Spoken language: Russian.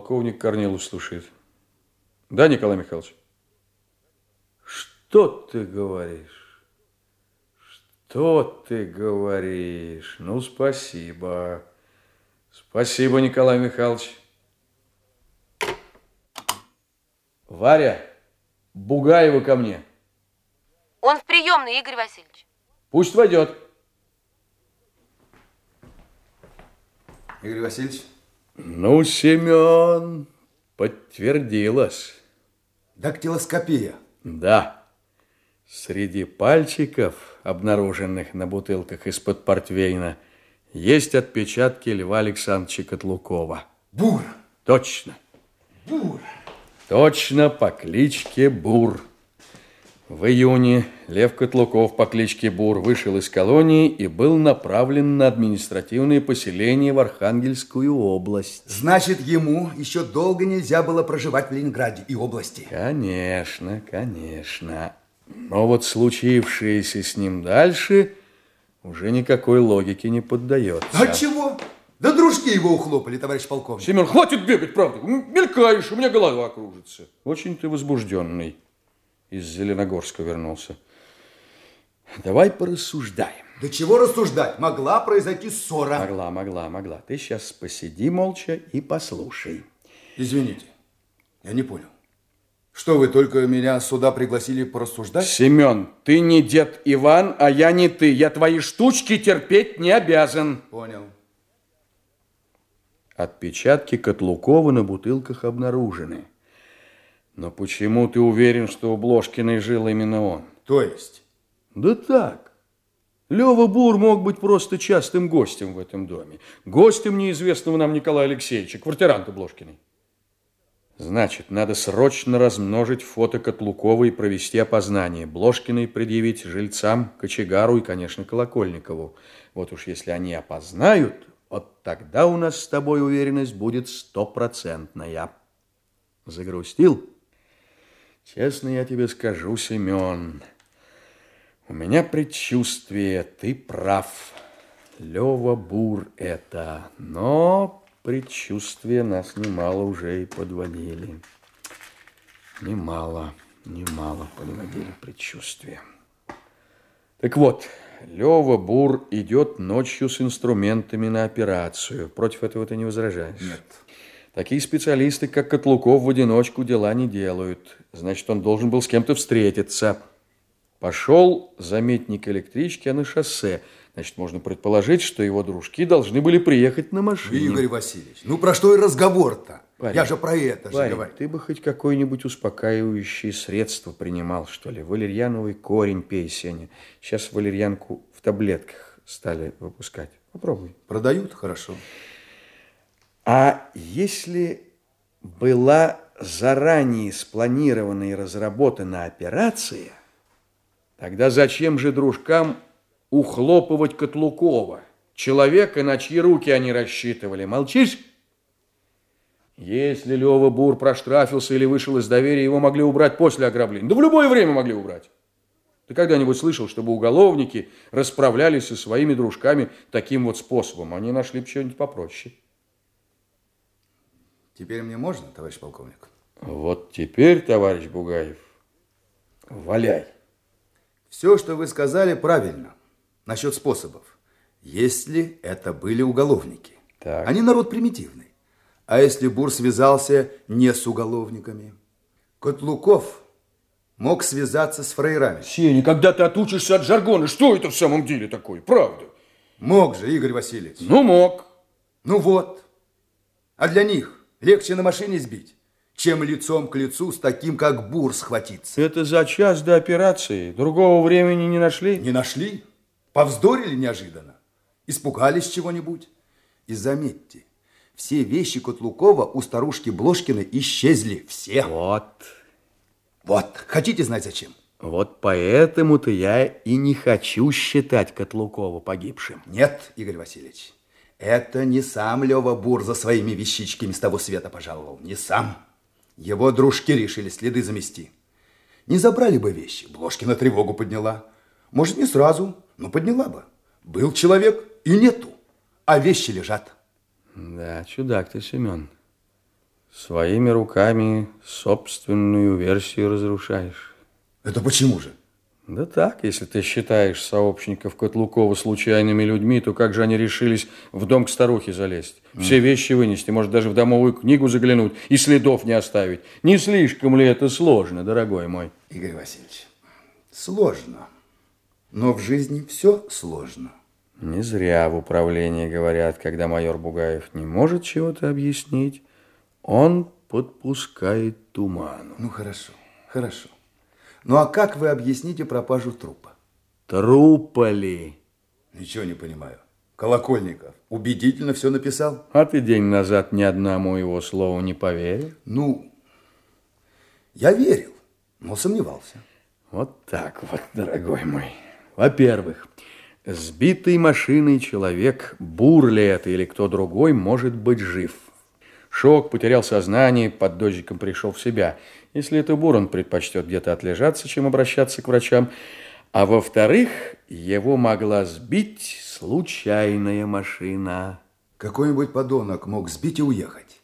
Полковник Корнилов слушает. Да, Николай Михайлович? Что ты говоришь? Что ты говоришь? Ну, спасибо. Спасибо, Николай Михайлович. Варя, Бугаева ко мне. Он в приемной, Игорь Васильевич. Пусть войдет. Игорь Васильевич. Ну, Семен, подтвердилось. Дактилоскопия. Да. Среди пальчиков, обнаруженных на бутылках из-под портвейна, есть отпечатки Льва Александровича Котлукова. Бур. Точно. Бур. Точно по кличке Бур. В июне Лев Котлуков по кличке Бур вышел из колонии и был направлен на административное поселение в Архангельскую область. Значит, ему еще долго нельзя было проживать в Ленинграде и области. Конечно, конечно. Но вот случившееся с ним дальше уже никакой логике не поддается. А чего? Да дружки его ухлопали, товарищ полковник. Семен, хватит бегать, правда. Мелькаешь, у меня голова кружится. Очень ты возбужденный из Зеленогорска вернулся. Давай порассуждаем. Да чего рассуждать? Могла произойти ссора. Могла, могла, могла. Ты сейчас посиди молча и послушай. Извините, я не понял. Что вы только меня сюда пригласили порассуждать? Семен, ты не дед Иван, а я не ты. Я твои штучки терпеть не обязан. Понял. Отпечатки Котлукова на бутылках обнаружены. Но почему ты уверен, что у Блошкиной жил именно он? То есть? Да так. Лева Бур мог быть просто частым гостем в этом доме. Гостем неизвестного нам Николая Алексеевича, квартиранта Блошкиной. Значит, надо срочно размножить фото Котлукова и провести опознание. Блошкиной предъявить жильцам, Кочегару и, конечно, Колокольникову. Вот уж если они опознают, вот тогда у нас с тобой уверенность будет стопроцентная. Загрустил? Честно я тебе скажу, Семен, у меня предчувствие, ты прав. Лева Бур это, но предчувствия нас немало уже и подводили. Немало, немало подводили предчувствия. Так вот, Лева Бур идет ночью с инструментами на операцию. Против этого ты не возражаешь? Нет. Такие специалисты, как Котлуков, в одиночку дела не делают. Значит, он должен был с кем-то встретиться. Пошел заметник электрички, а на шоссе. Значит, можно предположить, что его дружки должны были приехать на машине. Игорь Васильевич, ну про что и разговор-то? Я же про это Парень, же говорю. ты бы хоть какое-нибудь успокаивающее средство принимал, что ли? Валерьяновый корень пей, Сеня. Сейчас валерьянку в таблетках стали выпускать. Попробуй. Продают? Хорошо. А если была заранее спланирована и разработана операция, тогда зачем же дружкам ухлопывать Котлукова, человека, на чьи руки они рассчитывали? Молчишь? Если Лева Бур проштрафился или вышел из доверия, его могли убрать после ограбления. Да в любое время могли убрать. Ты когда-нибудь слышал, чтобы уголовники расправлялись со своими дружками таким вот способом? Они нашли бы что-нибудь попроще. Теперь мне можно, товарищ полковник? Вот теперь, товарищ Бугаев, валяй. Все, что вы сказали, правильно. Насчет способов. Если это были уголовники. Так. Они народ примитивный. А если Бур связался не с уголовниками? Котлуков мог связаться с фрейрами. Сеня, когда ты отучишься от жаргона, что это в самом деле такое? Правда? Мог же, Игорь Васильевич. Ну, мог. Ну вот. А для них легче на машине сбить, чем лицом к лицу с таким, как Бур, схватиться. Это за час до операции. Другого времени не нашли? Не нашли? Повздорили неожиданно? Испугались чего-нибудь? И заметьте, все вещи Котлукова у старушки Блошкиной исчезли. Все. Вот. Вот. Хотите знать зачем? Вот поэтому-то я и не хочу считать Котлукова погибшим. Нет, Игорь Васильевич. Это не сам Лева Бур за своими вещичками с того света пожаловал. Не сам. Его дружки решили следы замести. Не забрали бы вещи. Блошкина тревогу подняла. Может, не сразу, но подняла бы. Был человек и нету. А вещи лежат. Да, чудак ты, Семен. Своими руками собственную версию разрушаешь. Это почему же? Да так, если ты считаешь сообщников Котлукова случайными людьми, то как же они решились в дом к старухе залезть? Все вещи вынести, может, даже в домовую книгу заглянуть и следов не оставить. Не слишком ли это сложно, дорогой мой? Игорь Васильевич, сложно. Но в жизни все сложно. Не зря в управлении говорят, когда майор Бугаев не может чего-то объяснить, он подпускает туману. Ну, хорошо, хорошо. Ну, а как вы объясните пропажу трупа? Трупа ли? Ничего не понимаю. Колокольников убедительно все написал? А ты день назад ни одному его слову не поверил? Ну, я верил, но сомневался. Вот так вот, дорогой мой. Во-первых, сбитый машиной человек, бур ли это или кто другой, может быть жив. Шок, потерял сознание, под дождиком пришел в себя. Если это бур, он предпочтет где-то отлежаться, чем обращаться к врачам. А во-вторых, его могла сбить случайная машина. Какой-нибудь подонок мог сбить и уехать.